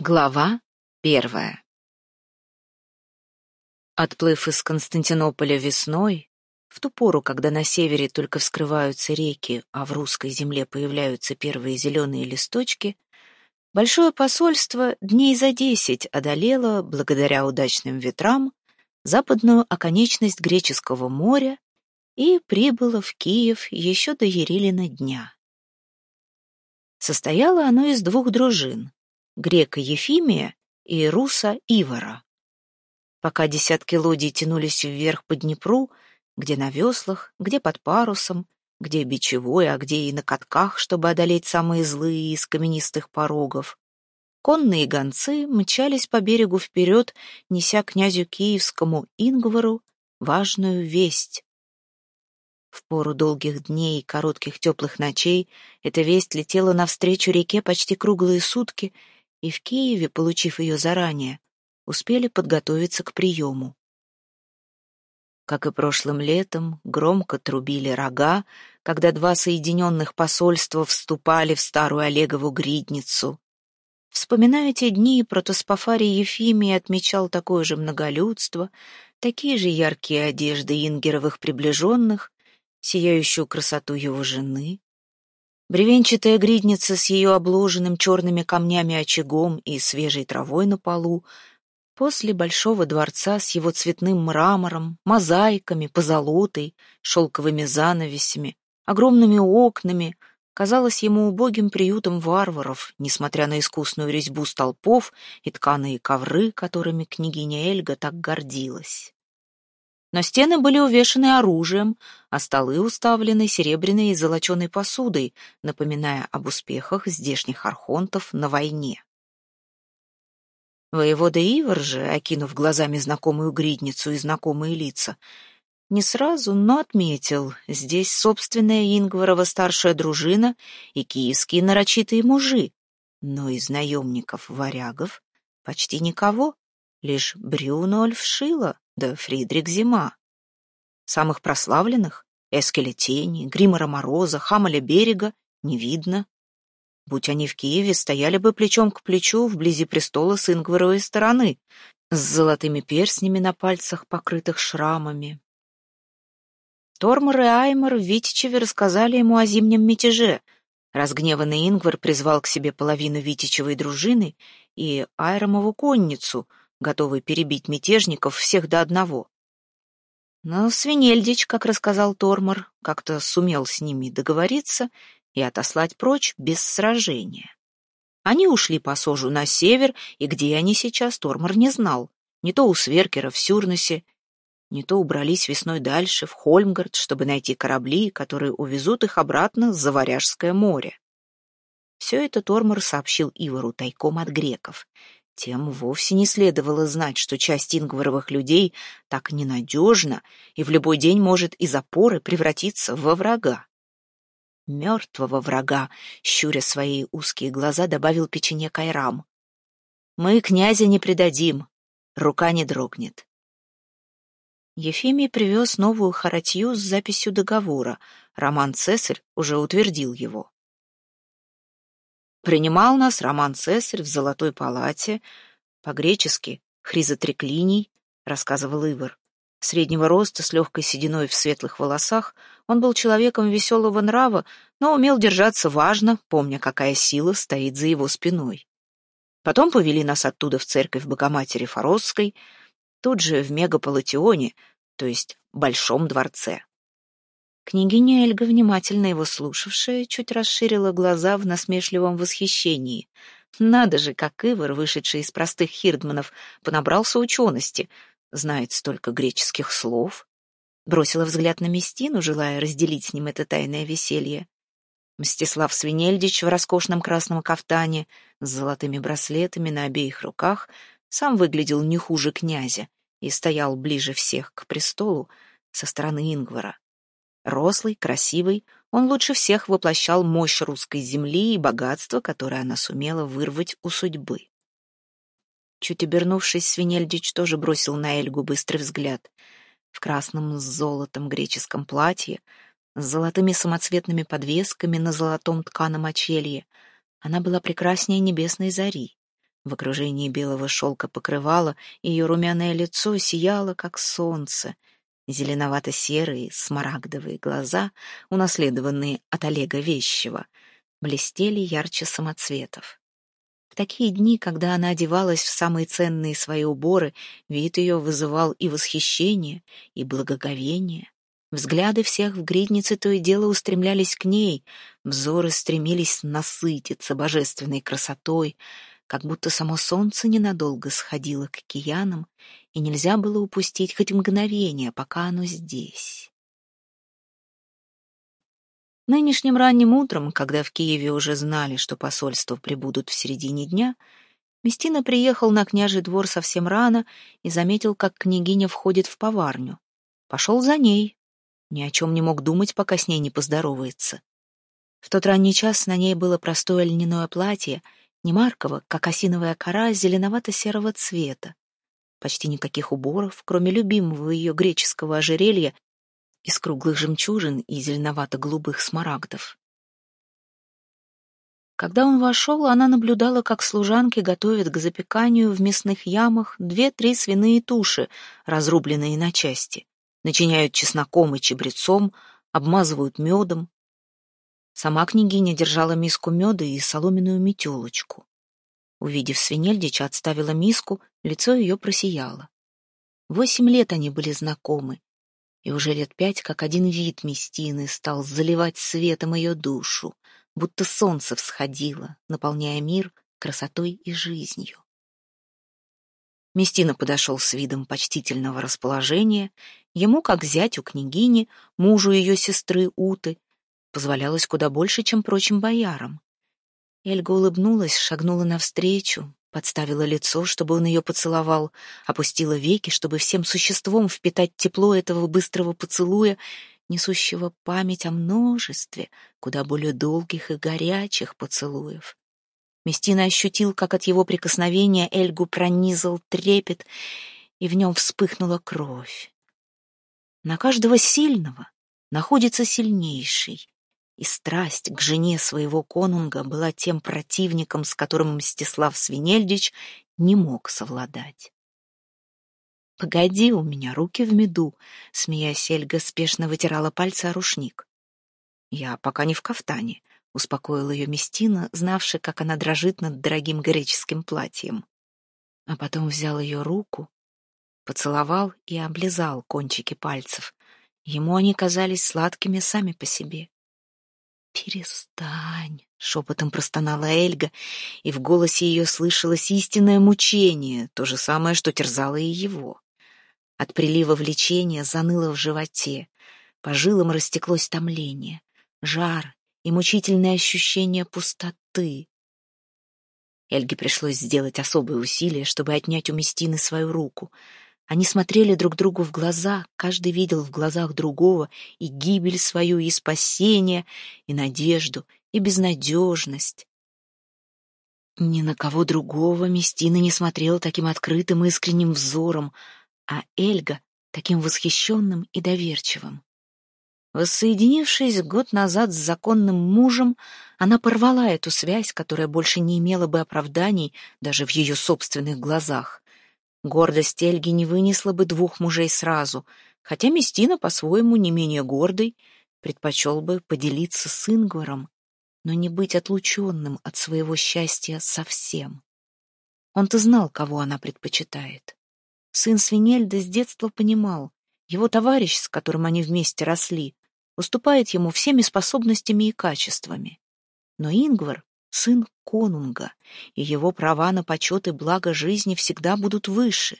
Глава первая Отплыв из Константинополя весной, в ту пору, когда на севере только вскрываются реки, а в русской земле появляются первые зеленые листочки, большое посольство дней за десять одолело, благодаря удачным ветрам, западную оконечность Греческого моря и прибыло в Киев еще до Ерилина дня. Состояло оно из двух дружин грека Ефимия и руса Ивара. Пока десятки лодий тянулись вверх по Днепру, где на веслах, где под парусом, где бичевой, а где и на катках, чтобы одолеть самые злые из каменистых порогов, конные гонцы мчались по берегу вперед, неся князю Киевскому Ингвару важную весть. В пору долгих дней и коротких теплых ночей эта весть летела навстречу реке почти круглые сутки и в Киеве, получив ее заранее, успели подготовиться к приему. Как и прошлым летом, громко трубили рога, когда два соединенных посольства вступали в старую Олегову гридницу. Вспоминая те дни, протоспофарий Ефимий отмечал такое же многолюдство, такие же яркие одежды Ингеровых приближенных, сияющую красоту его жены, Бревенчатая гридница с ее обложенным черными камнями очагом и свежей травой на полу, после большого дворца с его цветным мрамором, мозаиками, позолотой, шелковыми занавесями, огромными окнами, казалось ему убогим приютом варваров, несмотря на искусную резьбу столпов и тканые ковры, которыми княгиня Эльга так гордилась но стены были увешаны оружием, а столы уставлены серебряной и золоченой посудой, напоминая об успехах здешних архонтов на войне. Воевода Ивар же, окинув глазами знакомую гридницу и знакомые лица, не сразу, но отметил, здесь собственная Ингварова старшая дружина и киевские нарочитые мужи, но из наемников-варягов почти никого, лишь Брюнольф Шила да Фридрик Зима. Самых прославленных — Эскеля Тени, Гримора Мороза, Хамаля Берега — не видно. Будь они в Киеве, стояли бы плечом к плечу вблизи престола с Ингваровой стороны, с золотыми перстнями на пальцах, покрытых шрамами. Тормор и Аймор в Витичеве рассказали ему о зимнем мятеже. Разгневанный Ингвар призвал к себе половину Витичевой дружины и Айромову конницу, готовый перебить мятежников всех до одного. Но Свинельдич, как рассказал Тормор, как-то сумел с ними договориться и отослать прочь без сражения. Они ушли по сожу на север, и где они сейчас, Тормор не знал. Не то у Сверкера в Сюрнесе, не то убрались весной дальше, в Хольмгард, чтобы найти корабли, которые увезут их обратно за Варяжское море. Все это Тормор сообщил Ивару тайком от греков, тем вовсе не следовало знать, что часть ингваровых людей так ненадежна и в любой день может из опоры превратиться во врага. Мертвого врага, щуря свои узкие глаза, добавил печенье Кайрам. «Мы князя не предадим, рука не дрогнет». Ефимий привез новую харатью с записью договора. Роман Цесарь уже утвердил его. Принимал нас Роман Цесарь в Золотой палате, по-гречески «хризотреклиний», рассказывал Ивар. Среднего роста, с легкой сединой в светлых волосах, он был человеком веселого нрава, но умел держаться важно, помня, какая сила стоит за его спиной. Потом повели нас оттуда в церковь Богоматери Форосской, тут же в Мегаполатионе, то есть Большом дворце. Княгиня Эльга, внимательно его слушавшая, чуть расширила глаза в насмешливом восхищении. Надо же, как Ивар, вышедший из простых хирдманов, понабрался учености, знает столько греческих слов. Бросила взгляд на Местину, желая разделить с ним это тайное веселье. Мстислав Свинельдич в роскошном красном кафтане с золотыми браслетами на обеих руках сам выглядел не хуже князя и стоял ближе всех к престолу со стороны Ингвара. Рослый, красивый, он лучше всех воплощал мощь русской земли и богатство, которое она сумела вырвать у судьбы. Чуть обернувшись, Свинельдич тоже бросил на Эльгу быстрый взгляд. В красном с золотом греческом платье, с золотыми самоцветными подвесками на золотом тканом очелье, она была прекраснее небесной зари. В окружении белого шелка покрывала ее румяное лицо сияло, как солнце. Зеленовато-серые, смарагдовые глаза, унаследованные от Олега Вещева, блестели ярче самоцветов. В такие дни, когда она одевалась в самые ценные свои уборы, вид ее вызывал и восхищение, и благоговение. Взгляды всех в гриднице то и дело устремлялись к ней, взоры стремились насытиться божественной красотой, как будто само солнце ненадолго сходило к киянам, и нельзя было упустить хоть мгновение, пока оно здесь. Нынешним ранним утром, когда в Киеве уже знали, что посольство прибудут в середине дня, Местина приехал на княжий двор совсем рано и заметил, как княгиня входит в поварню. Пошел за ней, ни о чем не мог думать, пока с ней не поздоровается. В тот ранний час на ней было простое льняное платье, не марково, как осиновая кора зеленовато-серого цвета. Почти никаких уборов, кроме любимого ее греческого ожерелья из круглых жемчужин и зеленовато-голубых смарагдов. Когда он вошел, она наблюдала, как служанки готовят к запеканию в мясных ямах две-три свиные туши, разрубленные на части начиняют чесноком и чебрецом, обмазывают медом. Сама княгиня держала миску меда и соломенную метелочку. Увидев свинельдича, отставила миску, лицо ее просияло. Восемь лет они были знакомы, и уже лет пять, как один вид Местины стал заливать светом ее душу, будто солнце всходило, наполняя мир красотой и жизнью. Местина подошел с видом почтительного расположения. Ему, как зятю княгини, мужу ее сестры Уты, позволялось куда больше, чем прочим боярам. Эльга улыбнулась, шагнула навстречу, подставила лицо, чтобы он ее поцеловал, опустила веки, чтобы всем существом впитать тепло этого быстрого поцелуя, несущего память о множестве куда более долгих и горячих поцелуев. Местина ощутил, как от его прикосновения Эльгу пронизал трепет, и в нем вспыхнула кровь. На каждого сильного находится сильнейший, и страсть к жене своего конунга была тем противником, с которым Мстислав Свинельдич не мог совладать. «Погоди, у меня руки в меду», — смеясь, Эльга спешно вытирала пальцы о рушник. «Я пока не в кафтане успокоил ее Местина, знавший, как она дрожит над дорогим греческим платьем. А потом взял ее руку, поцеловал и облизал кончики пальцев. Ему они казались сладкими сами по себе. «Перестань!» — шепотом простонала Эльга, и в голосе ее слышалось истинное мучение, то же самое, что терзало и его. От прилива влечения заныло в животе, по жилам растеклось томление, жар и мучительное ощущение пустоты. Эльге пришлось сделать особые усилия, чтобы отнять у Местины свою руку. Они смотрели друг другу в глаза, каждый видел в глазах другого и гибель свою, и спасение, и надежду, и безнадежность. Ни на кого другого Местина не смотрела таким открытым искренним взором, а Эльга — таким восхищенным и доверчивым. Воссоединившись год назад с законным мужем, она порвала эту связь, которая больше не имела бы оправданий даже в ее собственных глазах. Гордость Эльги не вынесла бы двух мужей сразу, хотя Местина, по-своему не менее гордый, предпочел бы поделиться с Ингваром, но не быть отлученным от своего счастья совсем. Он-то знал, кого она предпочитает. Сын Свинельда с детства понимал, его товарищ, с которым они вместе росли, уступает ему всеми способностями и качествами. Но Ингвар — сын конунга, и его права на почет и благо жизни всегда будут выше,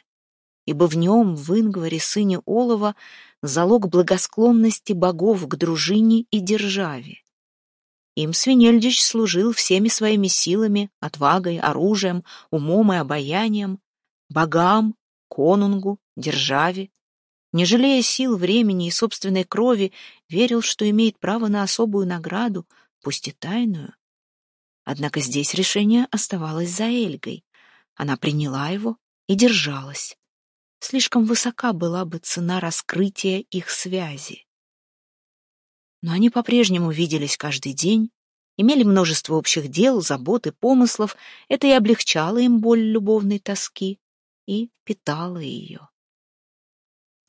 ибо в нем, в Ингваре, сыне Олова, залог благосклонности богов к дружине и державе. Им Свинельдич служил всеми своими силами, отвагой, оружием, умом и обаянием, богам, конунгу, державе, не жалея сил, времени и собственной крови, верил, что имеет право на особую награду, пусть и тайную. Однако здесь решение оставалось за Эльгой. Она приняла его и держалась. Слишком высока была бы цена раскрытия их связи. Но они по-прежнему виделись каждый день, имели множество общих дел, забот и помыслов, это и облегчало им боль любовной тоски и питало ее.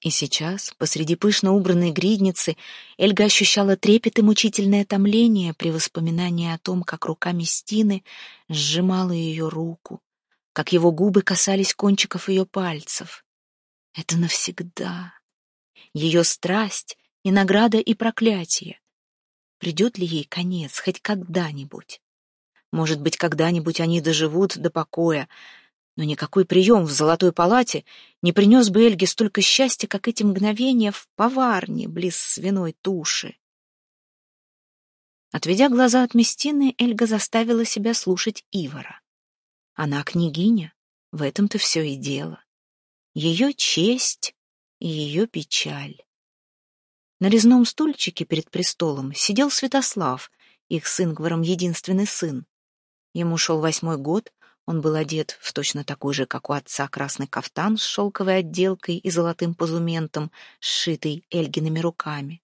И сейчас, посреди пышно убранной гридницы, Эльга ощущала трепет и мучительное томление при воспоминании о том, как рука Местины сжимала ее руку, как его губы касались кончиков ее пальцев. Это навсегда. Ее страсть и награда и проклятие. Придет ли ей конец хоть когда-нибудь? Может быть, когда-нибудь они доживут до покоя, но никакой прием в золотой палате не принес бы Эльге столько счастья, как эти мгновения в поварне близ свиной туши. Отведя глаза от Местины, Эльга заставила себя слушать Ивара. Она княгиня, в этом-то все и дело. Ее честь и ее печаль. На резном стульчике перед престолом сидел Святослав, их с Ингваром единственный сын. Ему шел восьмой год, он был одет в точно такой же, как у отца, красный кафтан с шелковой отделкой и золотым позументом, сшитый Эльгиными руками.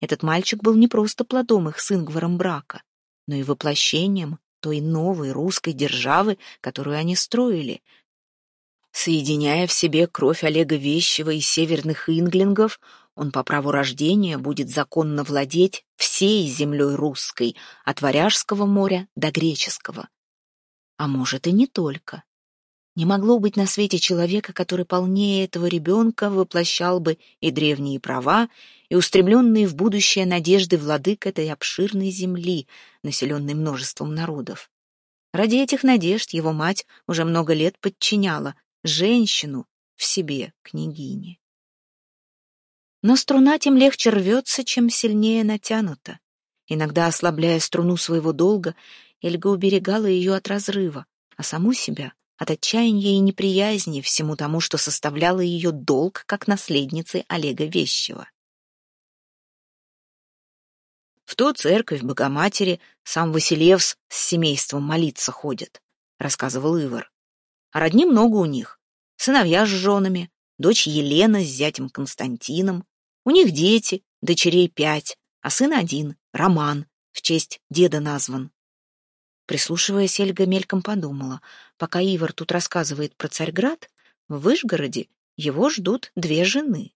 Этот мальчик был не просто плодом их с Ингваром брака, но и воплощением той новой русской державы, которую они строили, соединяя в себе кровь Олега Вещева и северных инглингов, он по праву рождения будет законно владеть всей землей русской, от Варяжского моря до Греческого. А может, и не только. Не могло быть на свете человека, который полнее этого ребенка воплощал бы и древние права, и устремленные в будущее надежды владык этой обширной земли, населенной множеством народов. Ради этих надежд его мать уже много лет подчиняла женщину в себе княгине. Но струна тем легче рвется, чем сильнее натянута. Иногда, ослабляя струну своего долга, Эльга уберегала ее от разрыва, а саму себя — от отчаяния и неприязни всему тому, что составляло ее долг как наследницы Олега Вещева. В ту церковь Богоматери сам Василевс с семейством молиться ходит, — рассказывал Ивар. А родни много у них. Сыновья с женами, дочь Елена с зятем Константином. У них дети, дочерей пять, а сын один, Роман, в честь деда назван. Прислушиваясь, Эльга мельком подумала, пока Ивар тут рассказывает про Царьград, в Вышгороде его ждут две жены.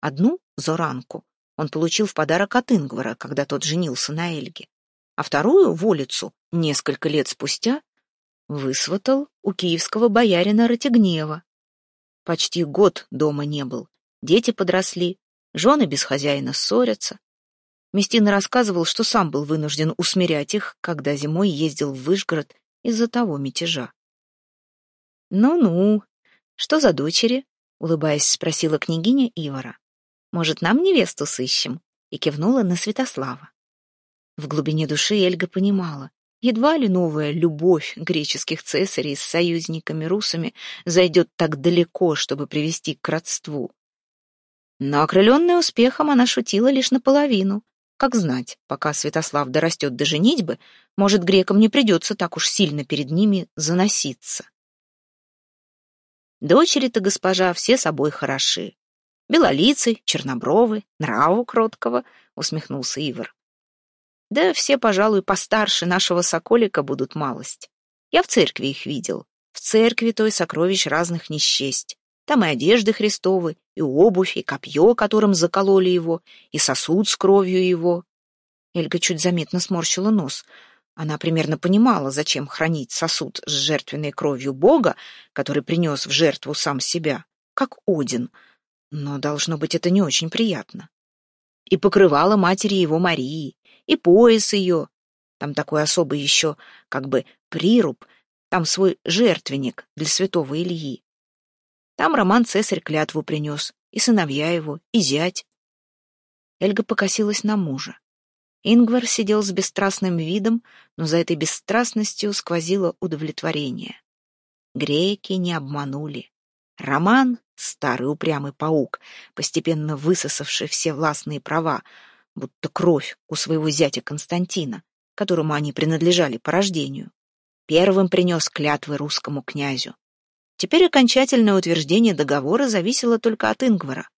Одну — Зоранку, он получил в подарок от Ингвара, когда тот женился на Эльге, а вторую — Волицу, несколько лет спустя, высватал у киевского боярина Ратигнева. Почти год дома не был, дети подросли, жены без хозяина ссорятся, Местина рассказывал, что сам был вынужден усмирять их, когда зимой ездил в Вышгород из-за того мятежа. «Ну-ну, что за дочери?» — улыбаясь, спросила княгиня Ивара. «Может, нам невесту сыщем?» и кивнула на Святослава. В глубине души Эльга понимала, едва ли новая любовь греческих цесарей с союзниками-русами зайдет так далеко, чтобы привести к родству. Но окрыленная успехом она шутила лишь наполовину, как знать, пока Святослав дорастет до женитьбы, может, грекам не придется так уж сильно перед ними заноситься. Дочери-то, госпожа, все собой хороши. Белолицый, чернобровый, нраву кроткого, усмехнулся Ивар. Да все, пожалуй, постарше нашего соколика будут малость. Я в церкви их видел. В церкви той сокровищ разных не счесть. Там и одежды Христовы, и обувь, и копье, которым закололи его, и сосуд с кровью его. Эльга чуть заметно сморщила нос. Она примерно понимала, зачем хранить сосуд с жертвенной кровью Бога, который принес в жертву сам себя, как Один. Но, должно быть, это не очень приятно. И покрывала матери его Марии, и пояс ее. Там такой особый еще, как бы, прируб, там свой жертвенник для святого Ильи. Там Роман Цесарь клятву принес, и сыновья его, и зять. Эльга покосилась на мужа. Ингвар сидел с бесстрастным видом, но за этой бесстрастностью сквозило удовлетворение. Греки не обманули. Роман, старый упрямый паук, постепенно высосавший все властные права, будто кровь у своего зятя Константина, которому они принадлежали по рождению, первым принес клятвы русскому князю. Теперь окончательное утверждение договора зависело только от Ингвара.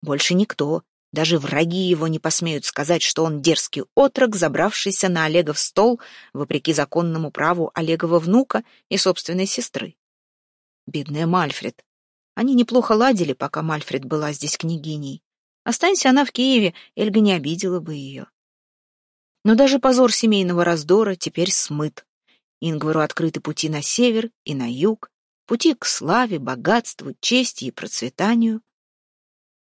Больше никто, Даже враги его не посмеют сказать, что он дерзкий отрок, забравшийся на Олегов стол, вопреки законному праву Олегова внука и собственной сестры. Бедная Мальфред. Они неплохо ладили, пока Мальфред была здесь княгиней. Останься она в Киеве, Эльга не обидела бы ее. Но даже позор семейного раздора теперь смыт. Ингвару открыты пути на север и на юг, пути к славе, богатству, чести и процветанию.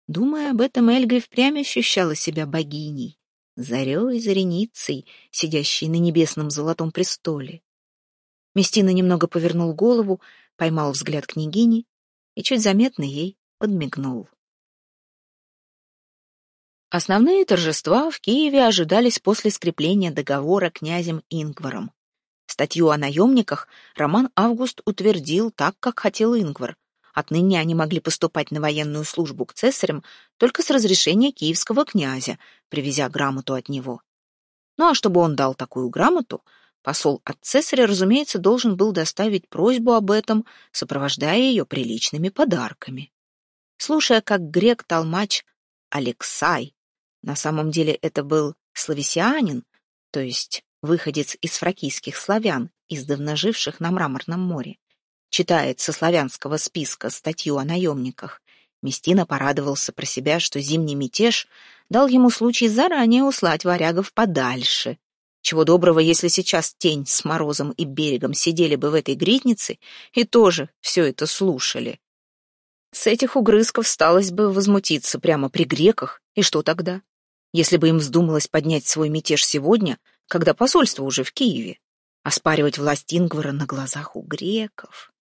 Думая об этом, Эльга и впрямь ощущала себя богиней, зарей, зареницей, сидящей на небесном золотом престоле. Местина немного повернул голову, поймал взгляд княгини и чуть заметно ей подмигнул. Основные торжества в Киеве ожидались после скрепления договора князем Ингваром. Статью о наемниках Роман Август утвердил так, как хотел Ингвар. Отныне они могли поступать на военную службу к цесарям только с разрешения киевского князя, привезя грамоту от него. Ну а чтобы он дал такую грамоту, посол от цесаря, разумеется, должен был доставить просьбу об этом, сопровождая ее приличными подарками. Слушая, как грек-толмач Алексай на самом деле это был славесианин, то есть выходец из фракийских славян, издавна живших на Мраморном море. Читает со славянского списка статью о наемниках. Местина порадовался про себя, что зимний мятеж дал ему случай заранее услать варягов подальше. Чего доброго, если сейчас тень с морозом и берегом сидели бы в этой гриднице и тоже все это слушали. С этих угрызков сталось бы возмутиться прямо при греках, и что тогда? Если бы им вздумалось поднять свой мятеж сегодня, когда посольство уже в Киеве, оспаривать власть Ингвара на глазах у греков.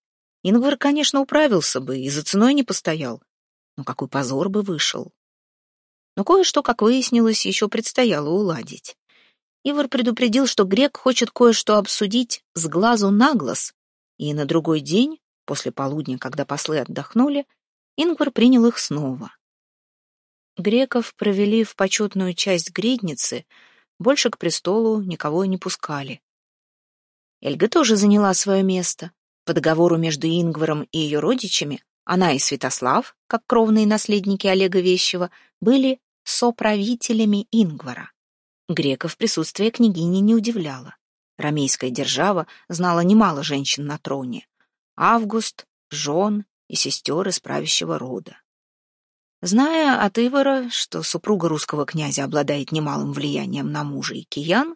Ингвар, конечно, управился бы и за ценой не постоял, но какой позор бы вышел. Но кое-что, как выяснилось, еще предстояло уладить. Ивар предупредил, что грек хочет кое-что обсудить с глазу на глаз, и на другой день, после полудня, когда послы отдохнули, Ингвар принял их снова. Греков провели в почетную часть гридницы, больше к престолу никого не пускали. Эльга тоже заняла свое место. По договору между Ингваром и ее родичами она и Святослав, как кровные наследники Олега Вещего, были соправителями Ингвара. Греков присутствие княгини не удивляло. Ромейская держава знала немало женщин на троне. Август, жен и сестер из правящего рода. Зная от Ивара, что супруга русского князя обладает немалым влиянием на мужа и киян,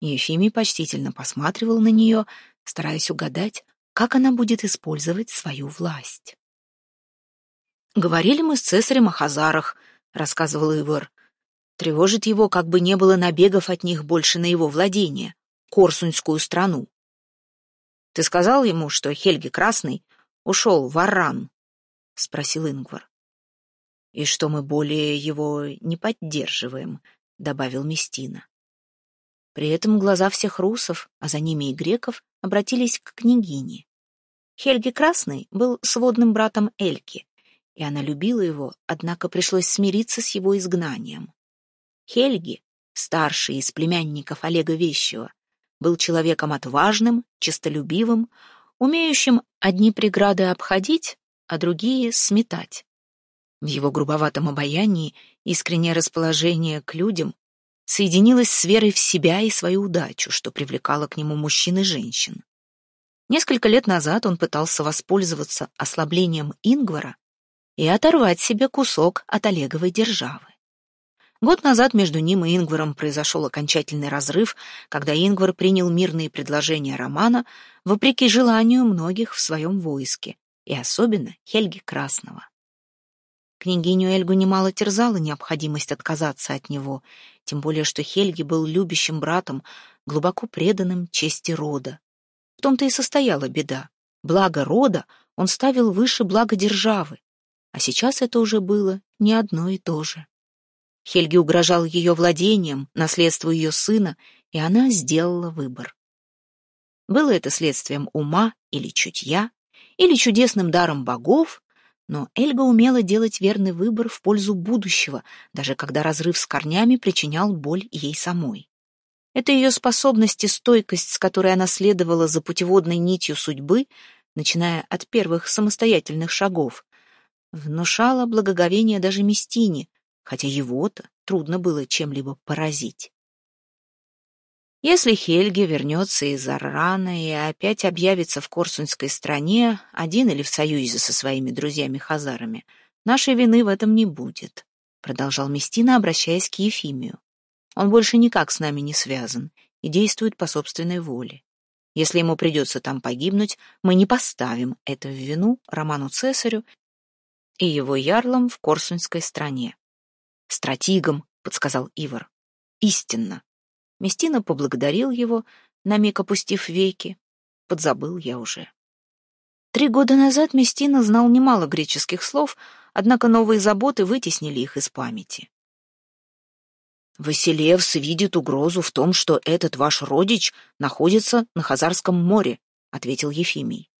Ефимий почтительно посматривал на нее, стараясь угадать, как она будет использовать свою власть. «Говорили мы с цесарем о хазарах», — рассказывал Ивар. «Тревожит его, как бы не было набегов от них больше на его владение, Корсуньскую страну». «Ты сказал ему, что Хельги Красный ушел в Арран?» — спросил Ингвар и что мы более его не поддерживаем», — добавил Местина. При этом глаза всех русов, а за ними и греков, обратились к княгине. Хельги Красный был сводным братом Эльки, и она любила его, однако пришлось смириться с его изгнанием. Хельги, старший из племянников Олега Вещего, был человеком отважным, честолюбивым, умеющим одни преграды обходить, а другие сметать. В его грубоватом обаянии искреннее расположение к людям соединилось с верой в себя и свою удачу, что привлекало к нему мужчин и женщин. Несколько лет назад он пытался воспользоваться ослаблением Ингвара и оторвать себе кусок от Олеговой державы. Год назад между ним и Ингваром произошел окончательный разрыв, когда Ингвар принял мирные предложения Романа вопреки желанию многих в своем войске, и особенно Хельги Красного. Княгиню Эльгу немало терзала необходимость отказаться от него, тем более что Хельги был любящим братом, глубоко преданным чести рода. В том-то и состояла беда. Благо рода он ставил выше блага державы, а сейчас это уже было не одно и то же. Хельги угрожал ее владением, наследству ее сына, и она сделала выбор. Было это следствием ума или чутья, или чудесным даром богов, но Эльга умела делать верный выбор в пользу будущего, даже когда разрыв с корнями причинял боль ей самой. Это ее способность и стойкость, с которой она следовала за путеводной нитью судьбы, начиная от первых самостоятельных шагов, внушала благоговение даже Местине, хотя его-то трудно было чем-либо поразить. Если Хельги вернется из Аррана и опять объявится в Корсунской стране, один или в союзе со своими друзьями-хазарами, нашей вины в этом не будет, продолжал Местина, обращаясь к Ефимию. Он больше никак с нами не связан и действует по собственной воле. Если ему придется там погибнуть, мы не поставим это в вину Роману Цесарю и его ярлам в Корсунской стране. «Стратигом», — подсказал Ивар. «Истинно». Местина поблагодарил его, на миг опустив веки. Подзабыл я уже. Три года назад Местина знал немало греческих слов, однако новые заботы вытеснили их из памяти. «Василевс видит угрозу в том, что этот ваш родич находится на Хазарском море», — ответил Ефимий.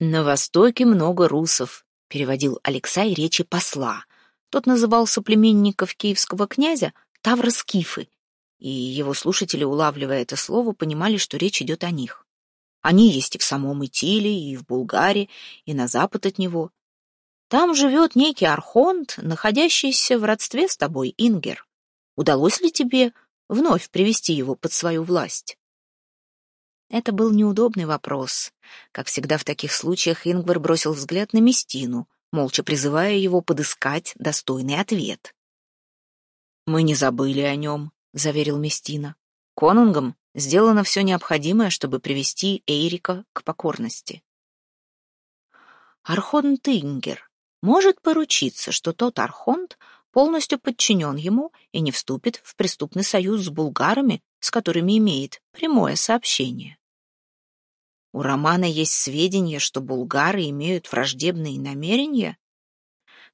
«На востоке много русов», — переводил Алексай речи посла. Тот называл соплеменников киевского князя Тавроскифы, и его слушатели, улавливая это слово, понимали, что речь идет о них. Они есть и в самом Итиле, и в Булгаре, и на запад от него. Там живет некий архонт, находящийся в родстве с тобой, Ингер. Удалось ли тебе вновь привести его под свою власть? Это был неудобный вопрос. Как всегда в таких случаях Ингвар бросил взгляд на Местину, молча призывая его подыскать достойный ответ. «Мы не забыли о нем», — заверил Местина. «Конунгом сделано все необходимое, чтобы привести Эйрика к покорности». Архонт Ингер может поручиться, что тот архонт полностью подчинен ему и не вступит в преступный союз с булгарами, с которыми имеет прямое сообщение. У Романа есть сведения, что булгары имеют враждебные намерения?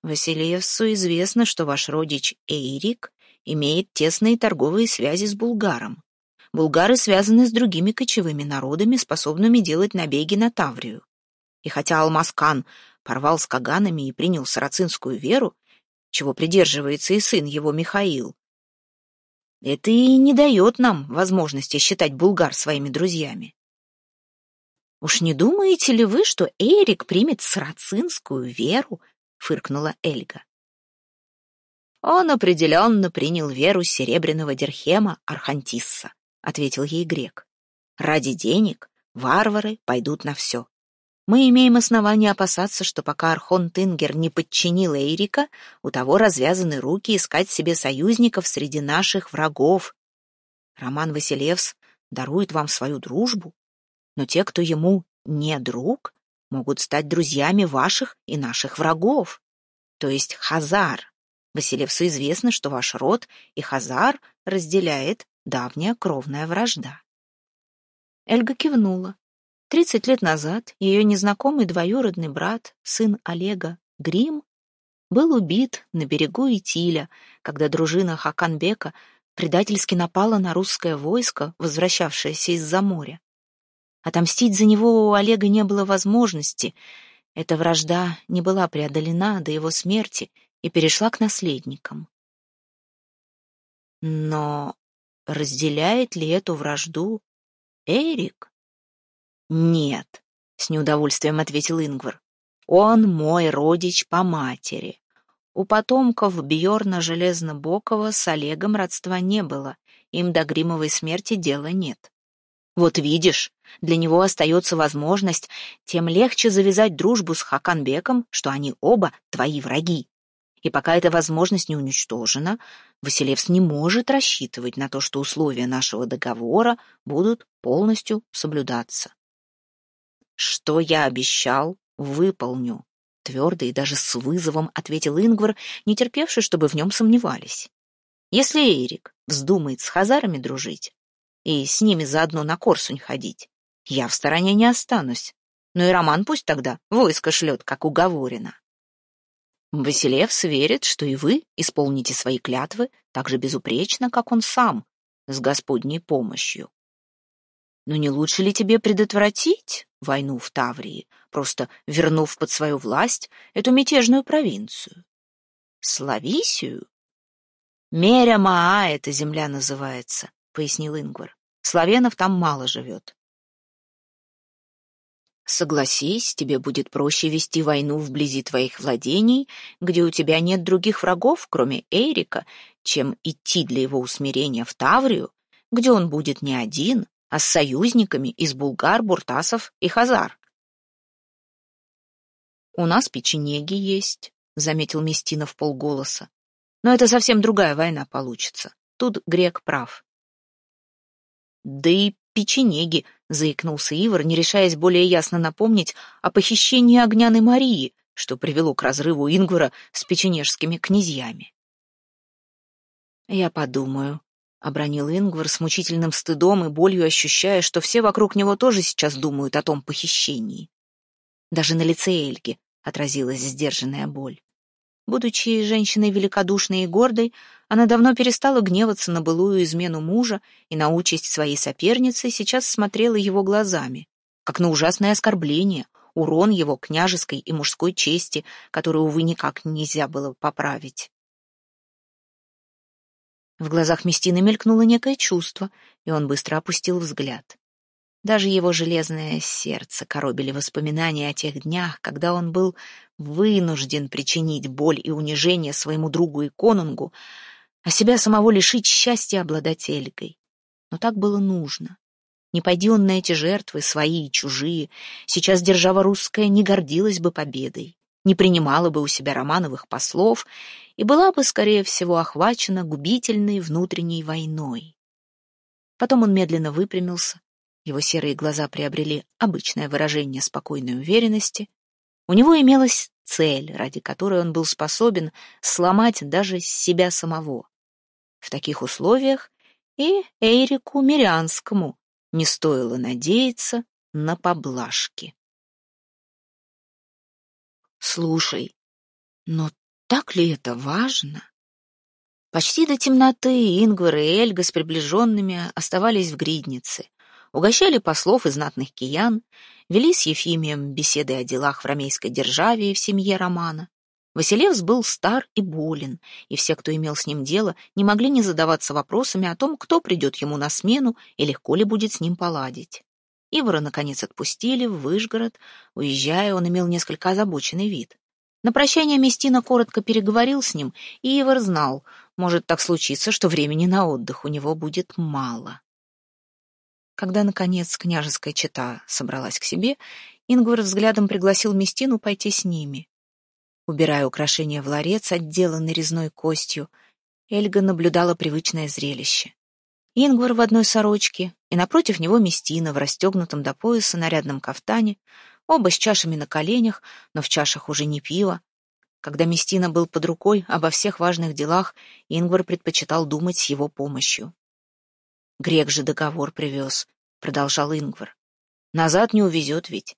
Василевсу известно, что ваш родич Эйрик имеет тесные торговые связи с булгаром. Булгары связаны с другими кочевыми народами, способными делать набеги на Таврию. И хотя Алмаскан порвал с каганами и принял сарацинскую веру, чего придерживается и сын его Михаил, это и не дает нам возможности считать булгар своими друзьями. «Уж не думаете ли вы, что Эрик примет сарацинскую веру?» — фыркнула Эльга. «Он определенно принял веру серебряного Дерхема Архантисса», — ответил ей грек. «Ради денег варвары пойдут на все. Мы имеем основания опасаться, что пока Архон Тингер не подчинил Эйрика, у того развязаны руки искать себе союзников среди наших врагов. Роман Василевс дарует вам свою дружбу, но те, кто ему не друг, могут стать друзьями ваших и наших врагов, то есть Хазар. Василевсу известно, что ваш род и Хазар разделяет давняя кровная вражда. Эльга кивнула. Тридцать лет назад ее незнакомый двоюродный брат, сын Олега, Грим, был убит на берегу Итиля, когда дружина Хаканбека предательски напала на русское войско, возвращавшееся из-за моря. Отомстить за него у Олега не было возможности. Эта вражда не была преодолена до его смерти и перешла к наследникам. Но разделяет ли эту вражду Эрик? «Нет», — с неудовольствием ответил Ингвар. «Он мой родич по матери. У потомков Бьорна Железнобокова с Олегом родства не было, им до Гримовой смерти дела нет. Вот видишь, для него остается возможность, тем легче завязать дружбу с Хаканбеком, что они оба твои враги. И пока эта возможность не уничтожена, Василевс не может рассчитывать на то, что условия нашего договора будут полностью соблюдаться. «Что я обещал, выполню», — твердо и даже с вызовом ответил Ингвар, не терпевший, чтобы в нем сомневались. «Если Эрик вздумает с хазарами дружить и с ними заодно на Корсунь ходить, я в стороне не останусь. Ну и Роман пусть тогда войско шлет, как уговорено». Василевс верит, что и вы исполните свои клятвы так же безупречно, как он сам, с Господней помощью. Но не лучше ли тебе предотвратить войну в Таврии, просто вернув под свою власть эту мятежную провинцию? Слависию? Меря Маа эта земля называется, пояснил Ингвар. Славенов там мало живет. Согласись, тебе будет проще вести войну вблизи твоих владений, где у тебя нет других врагов, кроме Эрика, чем идти для его усмирения в Таврию, где он будет не один, а с союзниками из булгар, буртасов и хазар. «У нас печенеги есть», — заметил Местина в полголоса. «Но это совсем другая война получится. Тут грек прав». «Да и печенеги», — заикнулся Ивар, не решаясь более ясно напомнить о похищении Огняной Марии, что привело к разрыву Ингвара с печенежскими князьями. «Я подумаю», — обронил Ингвар с мучительным стыдом и болью, ощущая, что все вокруг него тоже сейчас думают о том похищении. Даже на лице Эльги отразилась сдержанная боль. Будучи женщиной великодушной и гордой, она давно перестала гневаться на былую измену мужа и на участь своей соперницы сейчас смотрела его глазами, как на ужасное оскорбление, урон его княжеской и мужской чести, которую, увы, никак нельзя было поправить. В глазах Местины мелькнуло некое чувство, и он быстро опустил взгляд. Даже его железное сердце коробили воспоминания о тех днях, когда он был вынужден причинить боль и унижение своему другу и конунгу, а себя самого лишить счастья обладать Эльгой. Но так было нужно. Не пойди он на эти жертвы, свои и чужие, сейчас держава русская не гордилась бы победой, не принимала бы у себя романовых послов и была бы, скорее всего, охвачена губительной внутренней войной. Потом он медленно выпрямился, его серые глаза приобрели обычное выражение спокойной уверенности. У него имелась цель, ради которой он был способен сломать даже себя самого. В таких условиях и Эйрику Мирянскому не стоило надеяться на поблажки. «Слушай, но так ли это важно?» Почти до темноты Ингвар и Эльга с приближенными оставались в гриднице угощали послов и знатных киян, вели с Ефимием беседы о делах в ромейской державе и в семье Романа. Василевс был стар и болен, и все, кто имел с ним дело, не могли не задаваться вопросами о том, кто придет ему на смену и легко ли будет с ним поладить. Ивара, наконец, отпустили в Выжгород. Уезжая, он имел несколько озабоченный вид. На прощание Местина коротко переговорил с ним, и Ивар знал, может так случиться, что времени на отдых у него будет мало. Когда, наконец, княжеская чета собралась к себе, Ингвар взглядом пригласил Местину пойти с ними. Убирая украшения в ларец, отделанный резной костью, Эльга наблюдала привычное зрелище. Ингвар в одной сорочке, и напротив него Местина в расстегнутом до пояса нарядном кафтане, оба с чашами на коленях, но в чашах уже не пиво. Когда Местина был под рукой, обо всех важных делах Ингвар предпочитал думать с его помощью. Грек же договор привез, — продолжал Ингвар. Назад не увезет ведь.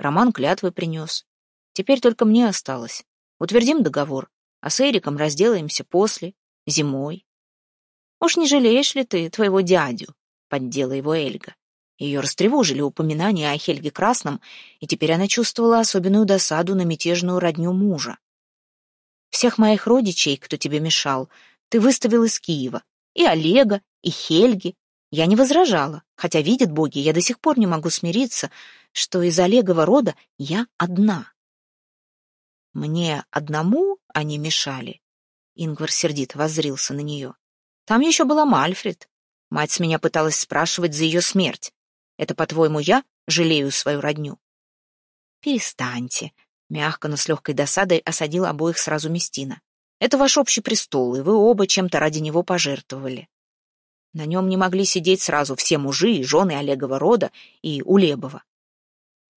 Роман клятвы принес. Теперь только мне осталось. Утвердим договор, а с Эриком разделаемся после, зимой. Уж не жалеешь ли ты твоего дядю? Поддела его Эльга. Ее растревожили упоминания о Хельге Красном, и теперь она чувствовала особенную досаду на мятежную родню мужа. Всех моих родичей, кто тебе мешал, ты выставил из Киева. И Олега, и Хельги, я не возражала, хотя, видят боги, я до сих пор не могу смириться, что из Олегова рода я одна. Мне одному они мешали. Ингвар сердито воззрился на нее. Там еще была Мальфред. Мать с меня пыталась спрашивать за ее смерть. Это, по-твоему, я жалею свою родню? Перестаньте. Мягко, но с легкой досадой осадил обоих сразу Местина. Это ваш общий престол, и вы оба чем-то ради него пожертвовали. На нем не могли сидеть сразу все мужи и жены Олегова рода и Улебова.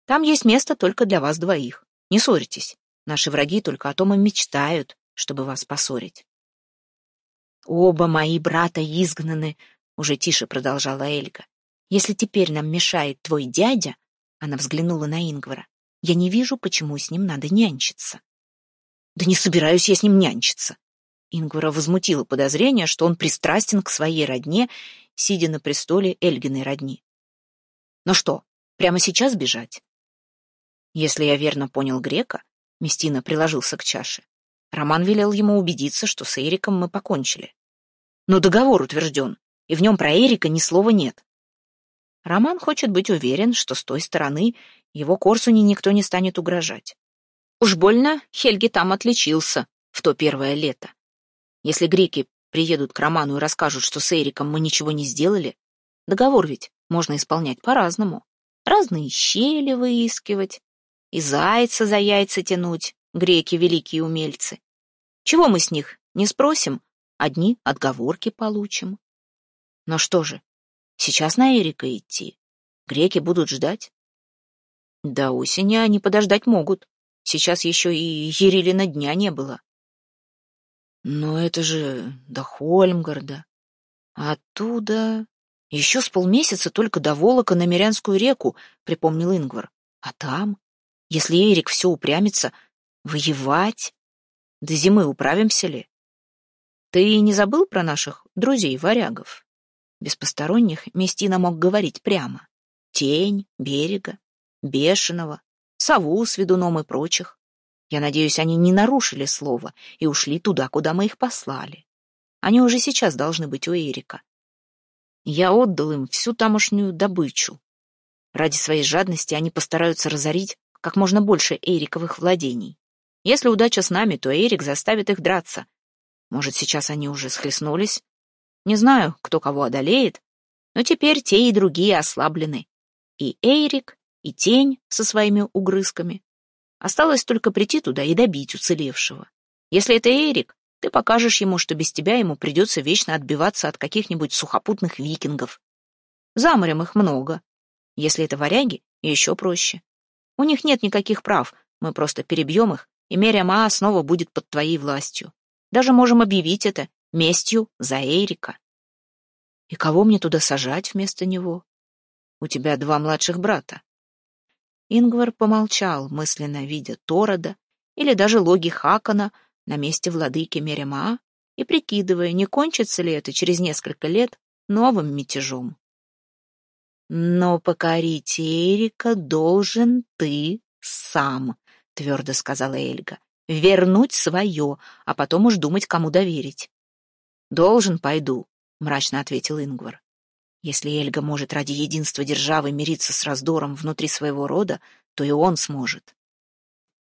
Там есть место только для вас двоих. Не ссоритесь. Наши враги только о том и мечтают, чтобы вас поссорить. «Оба мои брата изгнаны», — уже тише продолжала Эльга. «Если теперь нам мешает твой дядя...» — она взглянула на Ингвара. «Я не вижу, почему с ним надо нянчиться». «Да не собираюсь я с ним нянчиться», Ингвара возмутило подозрение, что он пристрастен к своей родне, сидя на престоле Эльгиной родни. «Ну что, прямо сейчас бежать?» Если я верно понял грека, Местина приложился к чаше. Роман велел ему убедиться, что с Эриком мы покончили. Но договор утвержден, и в нем про Эрика ни слова нет. Роман хочет быть уверен, что с той стороны Его Корсуне никто не станет угрожать. Уж больно Хельги там отличился в то первое лето. Если греки приедут к Роману и расскажут, что с Эриком мы ничего не сделали, договор ведь можно исполнять по-разному. Разные щели выискивать, и зайца за яйца тянуть, греки великие умельцы. Чего мы с них не спросим, одни отговорки получим. Но что же, сейчас на Эрика идти. Греки будут ждать. До осени они подождать могут. Сейчас еще и Ерилина дня не было. Но это же до Хольмгарда. А оттуда... Еще с полмесяца только до Волока на Мирянскую реку, припомнил Ингвар. А там, если Эрик все упрямится, воевать? До зимы управимся ли? Ты не забыл про наших друзей-варягов? Без посторонних Местина мог говорить прямо. Тень, берега, бешеного, сову с ведуном и прочих. Я надеюсь, они не нарушили слово и ушли туда, куда мы их послали. Они уже сейчас должны быть у Эрика. Я отдал им всю тамошнюю добычу. Ради своей жадности они постараются разорить как можно больше Эриковых владений. Если удача с нами, то Эрик заставит их драться. Может, сейчас они уже схлестнулись? Не знаю, кто кого одолеет, но теперь те и другие ослаблены. И Эрик, и Тень со своими угрызками. Осталось только прийти туда и добить уцелевшего. Если это Эрик, ты покажешь ему, что без тебя ему придется вечно отбиваться от каких-нибудь сухопутных викингов. За морем их много. Если это варяги, еще проще. У них нет никаких прав, мы просто перебьем их, и Мериама снова будет под твоей властью. Даже можем объявить это местью за Эрика. И кого мне туда сажать вместо него? У тебя два младших брата. Ингвар помолчал, мысленно видя Торода или даже логи Хакана, на месте владыки Мерема и прикидывая, не кончится ли это через несколько лет новым мятежом. «Но покорить Эрика должен ты сам», — твердо сказала Эльга. «Вернуть свое, а потом уж думать, кому доверить». «Должен, пойду», — мрачно ответил Ингвар. «Если Эльга может ради единства державы мириться с раздором внутри своего рода, то и он сможет».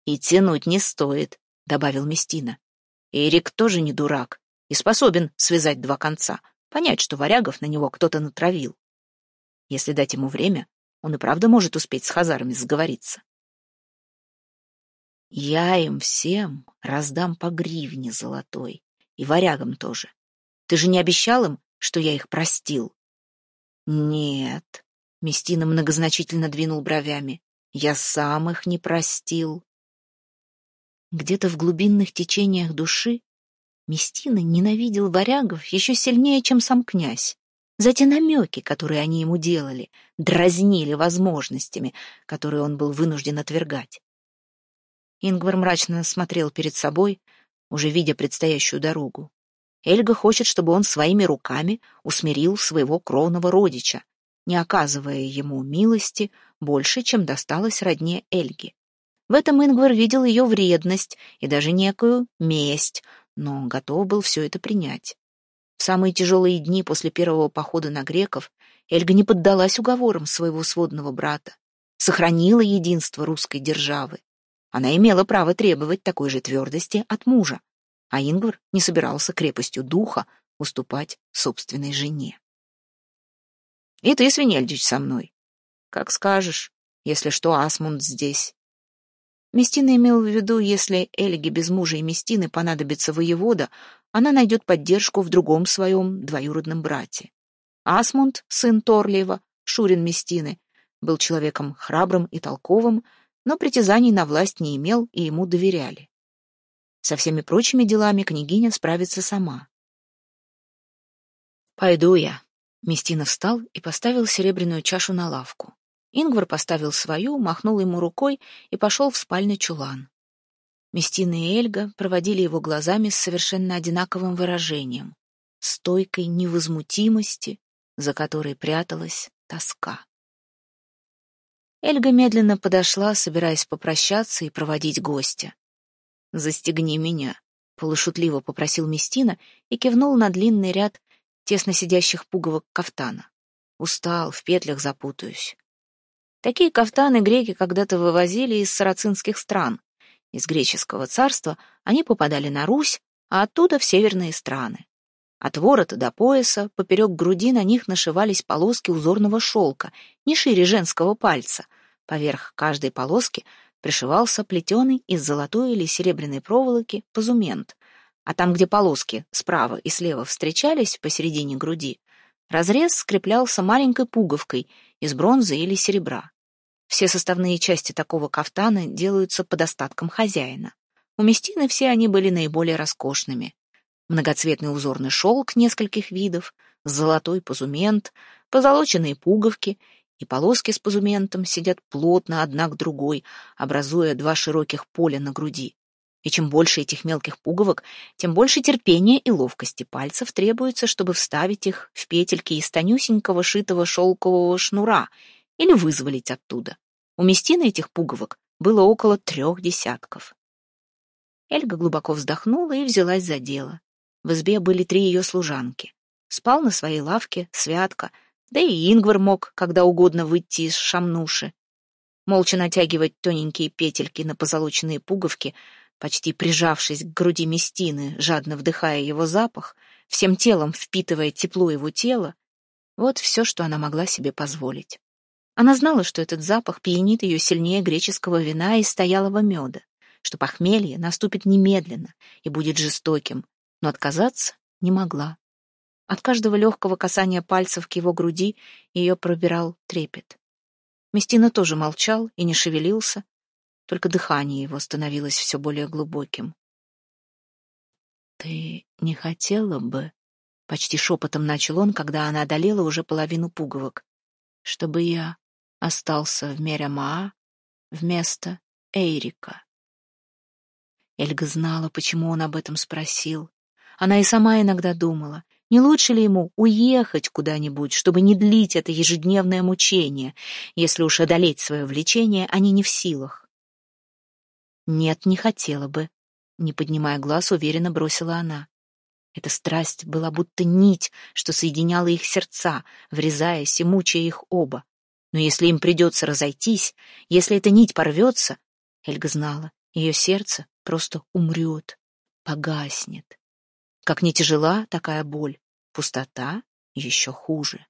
«И тянуть не стоит», — добавил Местина. «Эрик тоже не дурак и способен связать два конца, понять, что варягов на него кто-то натравил. Если дать ему время, он и правда может успеть с хазарами сговориться». «Я им всем раздам по гривне золотой, и варягам тоже. Ты же не обещал им, что я их простил?» «Нет», — Местина многозначительно двинул бровями, — «я сам их не простил». Где-то в глубинных течениях души Местина ненавидел варягов еще сильнее, чем сам князь. За те намеки, которые они ему делали, дразнили возможностями, которые он был вынужден отвергать. Ингвар мрачно смотрел перед собой, уже видя предстоящую дорогу. Эльга хочет, чтобы он своими руками усмирил своего кровного родича, не оказывая ему милости больше, чем досталось родне Эльги. В этом Ингвар видел ее вредность и даже некую месть, но готов был все это принять. Самые тяжелые дни после первого похода на греков Эльга не поддалась уговорам своего сводного брата, сохранила единство русской державы. Она имела право требовать такой же твердости от мужа, а Ингвар не собирался крепостью духа уступать собственной жене. «И ты, Свинельдич, со мной. Как скажешь, если что, Асмунд здесь. Местина имел в виду, если Эльге без мужа и Местины понадобится воевода, она найдет поддержку в другом своем двоюродном брате. Асмунд, сын Торлиева, Шурин Местины, был человеком храбрым и толковым, но притязаний на власть не имел и ему доверяли. Со всеми прочими делами княгиня справится сама. «Пойду я». Местина встал и поставил серебряную чашу на лавку. Ингвар поставил свою, махнул ему рукой и пошел в спальный чулан. Местина и Эльга проводили его глазами с совершенно одинаковым выражением, стойкой невозмутимости, за которой пряталась тоска. Эльга медленно подошла, собираясь попрощаться и проводить гостя. «Застегни меня», — полушутливо попросил Местина и кивнул на длинный ряд тесно сидящих пуговок кафтана. «Устал, в петлях запутаюсь». Такие кафтаны греки когда-то вывозили из сарацинских стран. Из греческого царства они попадали на Русь, а оттуда в северные страны. От ворота до пояса, поперек груди на них нашивались полоски узорного шелка, не шире женского пальца. Поверх каждой полоски пришивался плетеный из золотой или серебряной проволоки позумент, а там, где полоски справа и слева встречались посередине груди, разрез скреплялся маленькой пуговкой из бронзы или серебра. Все составные части такого кафтана делаются под остатком хозяина. У Местины все они были наиболее роскошными. Многоцветный узорный шелк нескольких видов, золотой позумент, позолоченные пуговки и полоски с позументом сидят плотно одна к другой, образуя два широких поля на груди. И чем больше этих мелких пуговок, тем больше терпения и ловкости пальцев требуется, чтобы вставить их в петельки из тонюсенького шитого шелкового шнура или вызволить оттуда. У Местины этих пуговок было около трех десятков. Эльга глубоко вздохнула и взялась за дело. В избе были три ее служанки. Спал на своей лавке Святка, да и Ингвар мог когда угодно выйти из шамнуши. Молча натягивать тоненькие петельки на позолоченные пуговки, почти прижавшись к груди Местины, жадно вдыхая его запах, всем телом впитывая тепло его тела, вот все, что она могла себе позволить. Она знала, что этот запах пьянит ее сильнее греческого вина и стоялого меда, что похмелье наступит немедленно и будет жестоким, но отказаться не могла. От каждого легкого касания пальцев к его груди ее пробирал трепет. Местина тоже молчал и не шевелился, только дыхание его становилось все более глубоким. «Ты не хотела бы...» — почти шепотом начал он, когда она одолела уже половину пуговок. «Чтобы я остался в Мерямаа вместо Эйрика». Эльга знала, почему он об этом спросил. Она и сама иногда думала, не лучше ли ему уехать куда-нибудь, чтобы не длить это ежедневное мучение, если уж одолеть свое влечение, они не в силах. Нет, не хотела бы, не поднимая глаз, уверенно бросила она. Эта страсть была будто нить, что соединяла их сердца, врезаясь и мучая их оба. Но если им придется разойтись, если эта нить порвется, Эльга знала, ее сердце просто умрет, погаснет. Как не тяжела такая боль, пустота еще хуже.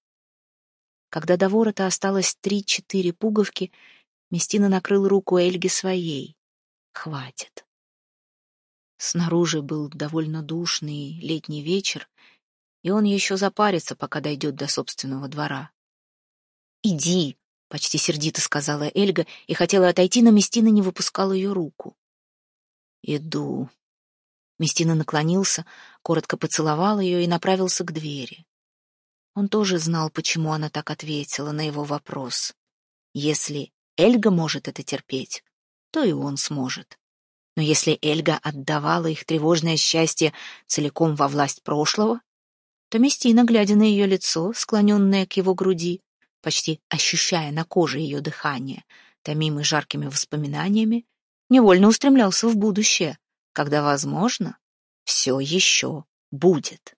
Когда до ворота осталось три-четыре пуговки, Местина накрыл руку Эльги своей. Хватит. Снаружи был довольно душный летний вечер, и он еще запарится, пока дойдет до собственного двора. «Иди!» — почти сердито сказала Эльга и хотела отойти, но Местина не выпускал ее руку. «Иду», Местина наклонился, коротко поцеловал ее и направился к двери. Он тоже знал, почему она так ответила на его вопрос. Если Эльга может это терпеть, то и он сможет. Но если Эльга отдавала их тревожное счастье целиком во власть прошлого, то Местина, глядя на ее лицо, склоненное к его груди, почти ощущая на коже ее дыхание, томимый жаркими воспоминаниями, невольно устремлялся в будущее, когда, возможно, все еще будет.